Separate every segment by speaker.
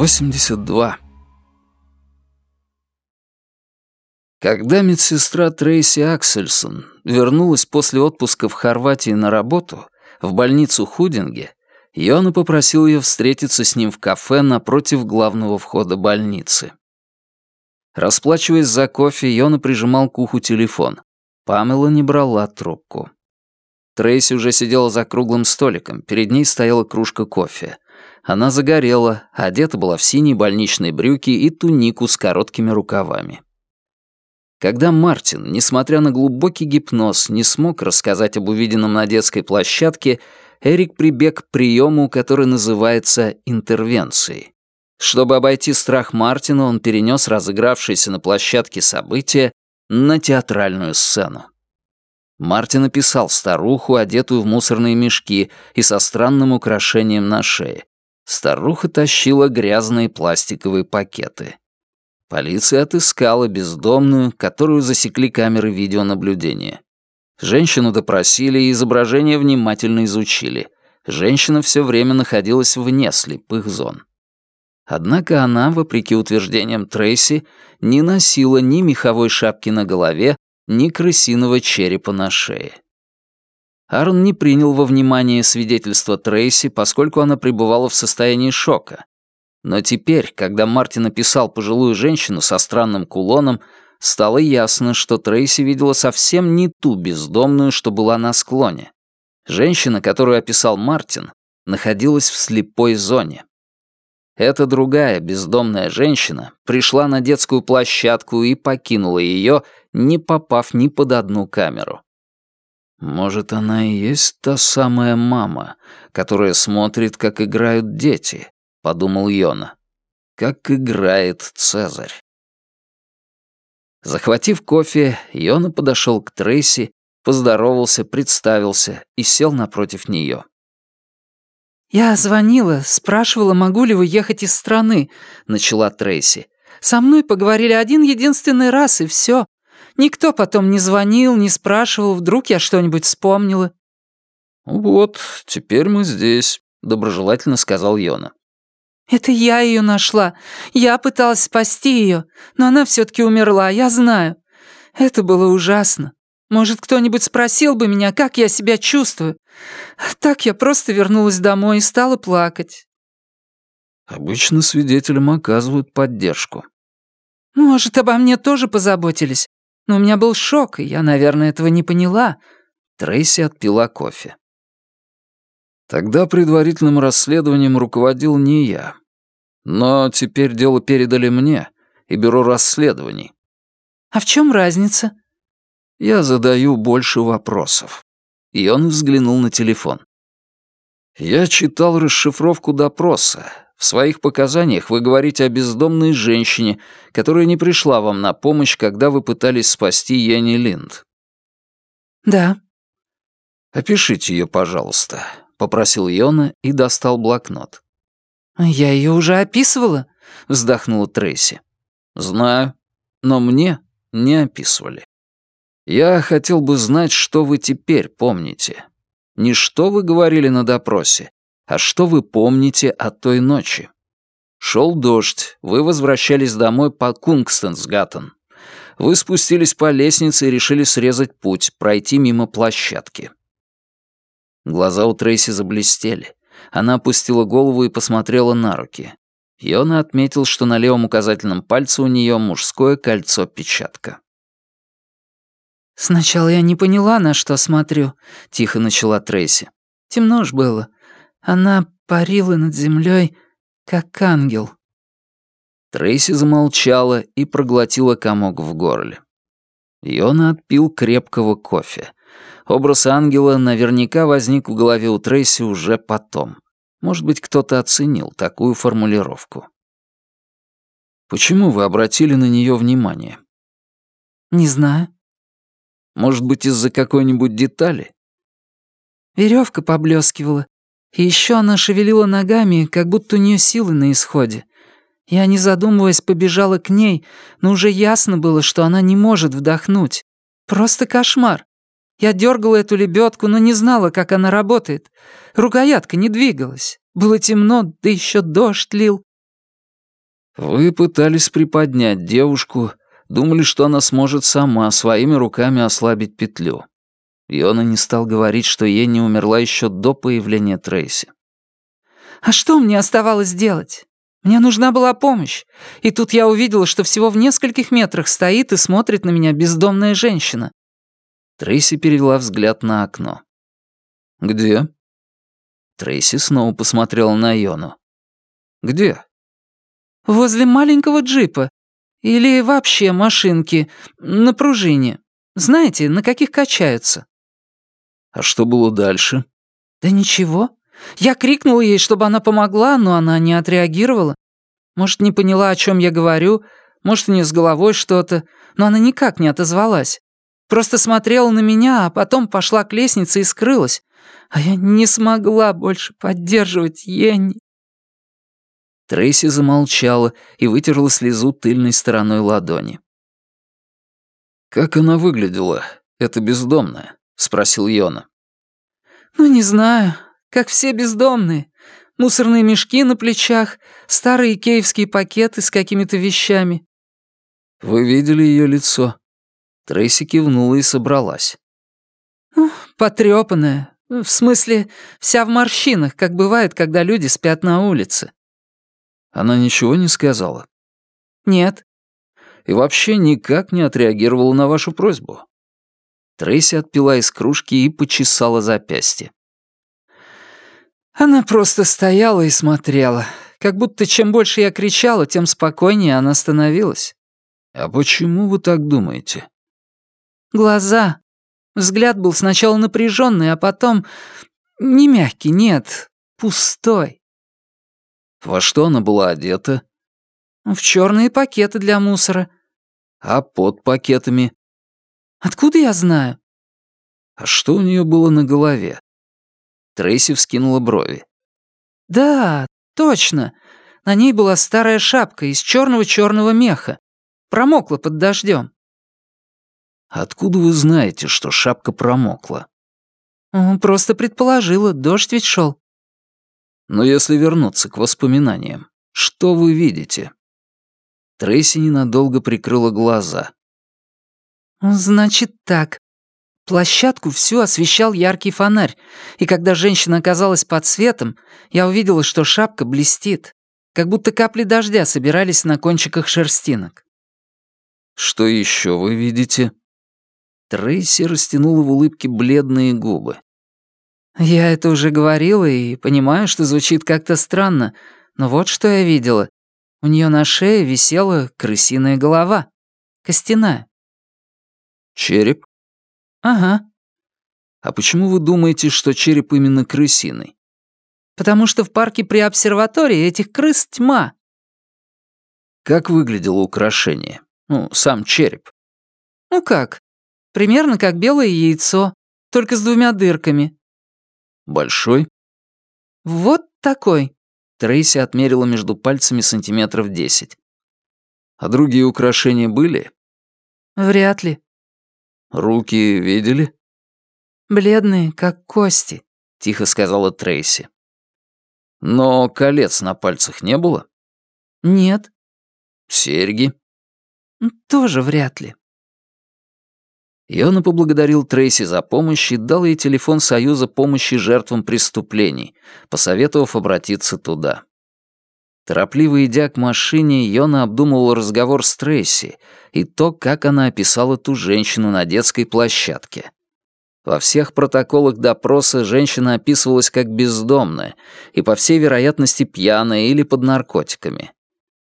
Speaker 1: 82. Когда медсестра Трейси Аксельсон вернулась после отпуска в Хорватии на работу, в больницу Худинге, Йона попросил ее встретиться с ним в кафе напротив главного входа больницы. Расплачиваясь за кофе, Йона прижимал к уху телефон. Памела не брала трубку. Трейси уже сидела за круглым столиком, перед ней стояла кружка кофе. Она загорела, одета была в синие больничные брюки и тунику с короткими рукавами. Когда Мартин, несмотря на глубокий гипноз, не смог рассказать об увиденном на детской площадке, Эрик прибег к приему, который называется интервенцией. Чтобы обойти страх Мартина, он перенес разыгравшееся на площадке событие на театральную сцену. Мартин описал старуху, одетую в мусорные мешки и со странным украшением на шее. Старуха тащила грязные пластиковые пакеты. Полиция отыскала бездомную, которую засекли камеры видеонаблюдения. Женщину допросили и изображение внимательно изучили. Женщина все время находилась вне слепых зон. Однако она, вопреки утверждениям Трейси, не носила ни меховой шапки на голове, ни крысиного черепа на шее. Аарон не принял во внимание свидетельство Трейси, поскольку она пребывала в состоянии шока, но теперь, когда Мартин описал пожилую женщину со странным кулоном, стало ясно, что Трейси видела совсем не ту бездомную, что была на склоне. Женщина, которую описал Мартин, находилась в слепой зоне. Эта другая бездомная женщина пришла на детскую площадку и покинула ее, не попав ни под одну камеру. Может, она и есть та самая мама, которая смотрит, как играют дети, — подумал Йона. «Как играет Цезарь». Захватив кофе, Йона подошел к Трейси, поздоровался, представился и сел напротив нее.
Speaker 2: «Я звонила, спрашивала, могу ли вы ехать из страны», — начала Трейси. «Со мной поговорили один единственный раз, и все. Никто потом не звонил, не спрашивал, вдруг я что-нибудь вспомнила».
Speaker 1: «Вот, теперь мы здесь», — доброжелательно сказал Йона.
Speaker 2: «Это я ее нашла. Я пыталась спасти ее, но она все-таки умерла, я знаю. Это было ужасно. Может, кто-нибудь спросил бы меня, как я себя чувствую. так я просто вернулась домой и стала плакать».
Speaker 1: Обычно свидетелям оказывают поддержку.
Speaker 2: «Может, обо мне тоже позаботились, но у меня был шок, и я, наверное, этого не поняла».
Speaker 1: Трейси отпила кофе. Тогда предварительным расследованием руководил не я. Но теперь дело передали мне и бюро расследований.
Speaker 2: А в чем разница?
Speaker 1: Я задаю больше вопросов. И он взглянул на телефон. Я читал расшифровку допроса. В своих показаниях вы говорите о бездомной женщине, которая не пришла вам на помощь, когда вы пытались спасти Яни Линд.
Speaker 2: Да.
Speaker 1: Опишите ее, пожалуйста, попросил Йона и достал блокнот.
Speaker 2: «Я ее уже описывала», — вздохнула Трейси.
Speaker 1: «Знаю, но мне не описывали. Я хотел бы знать, что вы теперь помните. Не что вы говорили на допросе, а что вы помните о той ночи. Шел дождь, вы возвращались домой по Кунгстенсгаттен. Вы спустились по лестнице и решили срезать путь, пройти мимо площадки. Глаза у Трейси заблестели. Она опустила голову и посмотрела на руки. Йона отметил, что на левом указательном пальце у нее мужское кольцо-печатка.
Speaker 2: «Сначала я не поняла, на что смотрю», — тихо начала Трейси. «Темно ж было. Она парила над землей, как ангел».
Speaker 1: Трейси замолчала и проглотила комок в горле. Йона отпил крепкого кофе. Образ ангела наверняка возник в голове у Трейси уже потом. Может быть, кто-то оценил такую формулировку. Почему вы обратили на нее внимание?
Speaker 2: Не знаю.
Speaker 1: Может быть, из-за какой-нибудь детали?
Speaker 2: Веревка поблескивала. Еще она шевелила ногами, как будто у нее силы на исходе. Я, не задумываясь, побежала к ней, но уже ясно было, что она не может вдохнуть. Просто кошмар. Я дергала эту лебедку, но не знала, как она работает. Рукоятка не двигалась. Было темно, да еще дождь лил.
Speaker 1: Вы пытались приподнять девушку, думали, что она сможет сама своими руками ослабить петлю. Йона не стал говорить, что Енни умерла еще до появления Трейси.
Speaker 2: «А что мне оставалось делать? Мне нужна была помощь. И тут я увидела, что всего в нескольких метрах стоит и смотрит на меня бездомная женщина».
Speaker 1: Трейси перевела взгляд на окно. «Где?» Трейси снова посмотрела на Йону. «Где?»
Speaker 2: «Возле маленького джипа. Или вообще машинки. На пружине. Знаете, на каких качаются?»
Speaker 1: А что было дальше?
Speaker 2: Да ничего. Я крикнул ей, чтобы она помогла, но она не отреагировала. Может, не поняла, о чем я говорю, может, у нее с головой что-то, но она никак не отозвалась. Просто смотрела на меня, а потом пошла к лестнице и скрылась. А я не смогла больше поддерживать Йенни.
Speaker 1: Трейси замолчала и вытерла слезу тыльной стороной ладони. «Как она выглядела, эта бездомная?» — спросил Йона.
Speaker 2: «Ну, не знаю. Как все бездомные. Мусорные мешки на плечах, старые киевские пакеты с какими-то вещами».
Speaker 1: «Вы видели ее лицо?» Трейси кивнула и собралась.
Speaker 2: «Ну, потрёпанная. В смысле, вся в морщинах, как бывает, когда люди спят на улице».
Speaker 1: Она ничего не сказала?
Speaker 2: «Нет».
Speaker 1: «И вообще никак не отреагировала на вашу просьбу?» Трейси отпила из кружки и почесала запястье.
Speaker 2: Она просто стояла и смотрела. Как будто чем больше я кричала, тем спокойнее она становилась.
Speaker 1: «А почему вы так думаете?»
Speaker 2: «Глаза. Взгляд был сначала напряженный, а потом... Не мягкий, нет, пустой».
Speaker 1: «Во что она была одета?»
Speaker 2: «В черные пакеты для мусора».
Speaker 1: «А под пакетами?»
Speaker 2: Откуда я знаю?»
Speaker 1: «А что у нее было на голове?» Трейси вскинула брови.
Speaker 2: «Да, точно. На ней была старая шапка из черного-черного меха. Промокла под дождем.
Speaker 1: «Откуда вы знаете, что шапка промокла?»
Speaker 2: «Просто предположила, дождь ведь шел.
Speaker 1: «Но если вернуться к воспоминаниям, что вы видите?» Трейси ненадолго прикрыла глаза.
Speaker 2: «Значит так. Площадку всю освещал яркий фонарь, и когда женщина оказалась под светом, я увидела, что шапка блестит, как будто капли дождя собирались на кончиках шерстинок».
Speaker 1: «Что еще вы видите?» Трейси растянула в улыбке бледные губы.
Speaker 2: «Я это уже говорила и понимаю, что звучит как-то странно, но вот что я видела. У нее на шее висела крысиная голова. Костяная.
Speaker 1: Череп?
Speaker 2: Ага.
Speaker 1: А почему вы думаете, что череп именно крысиный?
Speaker 2: Потому что в парке при обсерватории этих крыс тьма.
Speaker 1: Как выглядело украшение? Ну, сам череп.
Speaker 2: Ну как? Примерно как белое яйцо, только с двумя дырками.
Speaker 1: Большой?
Speaker 2: Вот такой.
Speaker 1: Трейси отмерила между пальцами сантиметров десять. А другие украшения были?
Speaker 2: Вряд ли.
Speaker 1: «Руки видели?»
Speaker 2: «Бледные, как кости», —
Speaker 1: тихо сказала Трейси. «Но колец на пальцах не было?»
Speaker 2: «Нет».
Speaker 1: «Серьги?»
Speaker 2: «Тоже вряд ли».
Speaker 1: Йона поблагодарил Трейси за помощь и дал ей телефон Союза помощи жертвам преступлений, посоветовав обратиться туда. Торопливо идя к машине, Йона обдумывал разговор с Трейси и то, как она описала ту женщину на детской площадке. Во всех протоколах допроса женщина описывалась как бездомная и, по всей вероятности, пьяная или под наркотиками.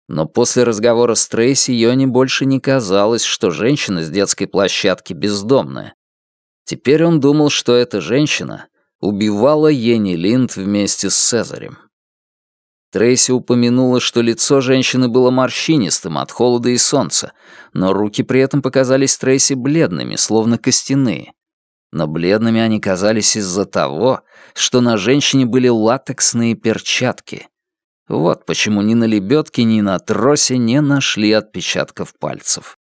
Speaker 1: Но после разговора с Трейси Йоне больше не казалось, что женщина с детской площадки бездомная. Теперь он думал, что эта женщина убивала Йенни Линд вместе с Цезарем. Трейси упомянула, что лицо женщины было морщинистым от холода и солнца, но руки при этом показались Трейси бледными, словно костяные. Но бледными они казались из-за того, что на женщине были латексные перчатки. Вот почему ни на лебедке, ни на тросе не нашли отпечатков пальцев.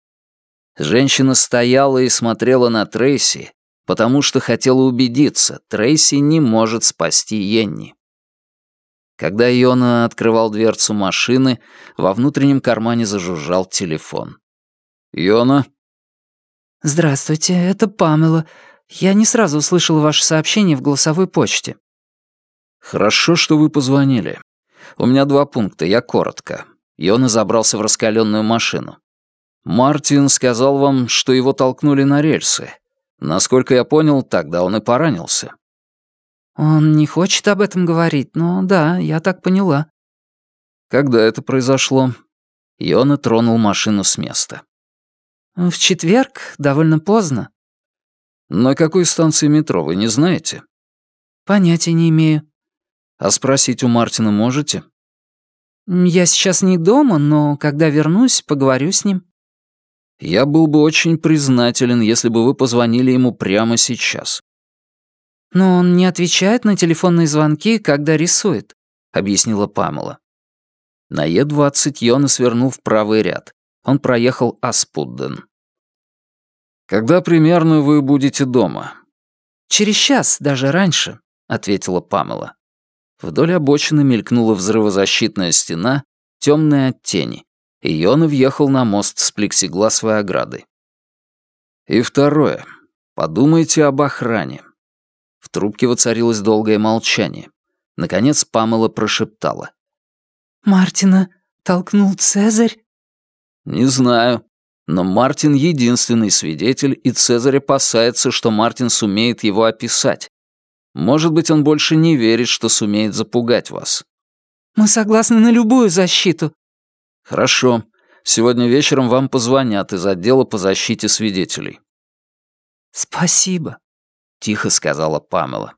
Speaker 1: Женщина стояла и смотрела на Трейси, потому что хотела убедиться, Трейси не может спасти Йенни. Когда Йона открывал дверцу машины, во внутреннем кармане зажужжал телефон. «Йона?»
Speaker 2: «Здравствуйте, это Памела. Я не сразу услышала ваше сообщение в голосовой почте».
Speaker 1: «Хорошо, что вы позвонили. У меня два пункта, я коротко». Йона забрался в раскаленную машину. «Мартин сказал вам, что его толкнули на рельсы. Насколько я понял, тогда он и поранился».
Speaker 2: «Он не хочет об этом говорить, но да, я так поняла».
Speaker 1: «Когда это произошло?» Йона тронул машину с места.
Speaker 2: «В четверг, довольно поздно».
Speaker 1: «На какой станции метро, вы не знаете?»
Speaker 2: «Понятия не имею».
Speaker 1: «А спросить у Мартина можете?»
Speaker 2: «Я сейчас не дома, но когда вернусь, поговорю с ним».
Speaker 1: «Я был бы очень признателен, если бы вы позвонили ему прямо сейчас.
Speaker 2: «Но он не отвечает на телефонные звонки, когда рисует», — объяснила Памела.
Speaker 1: На Е-20 Йона свернул в правый ряд. Он проехал Аспудден. «Когда примерно вы будете дома?»
Speaker 2: «Через час, даже раньше», — ответила Памела.
Speaker 1: Вдоль обочины мелькнула взрывозащитная стена, темная от тени, и Йона въехал на мост с плексигласовой оградой. «И второе. Подумайте об охране. Трубке воцарилось долгое молчание. Наконец Памела прошептала.
Speaker 2: «Мартина толкнул Цезарь?»
Speaker 1: «Не знаю. Но Мартин — единственный свидетель, и Цезарь опасается, что Мартин сумеет его описать. Может быть, он больше не верит, что сумеет запугать вас».
Speaker 2: «Мы согласны на любую защиту».
Speaker 1: «Хорошо. Сегодня вечером вам позвонят из отдела по защите свидетелей».
Speaker 2: «Спасибо», —
Speaker 1: тихо сказала Памела.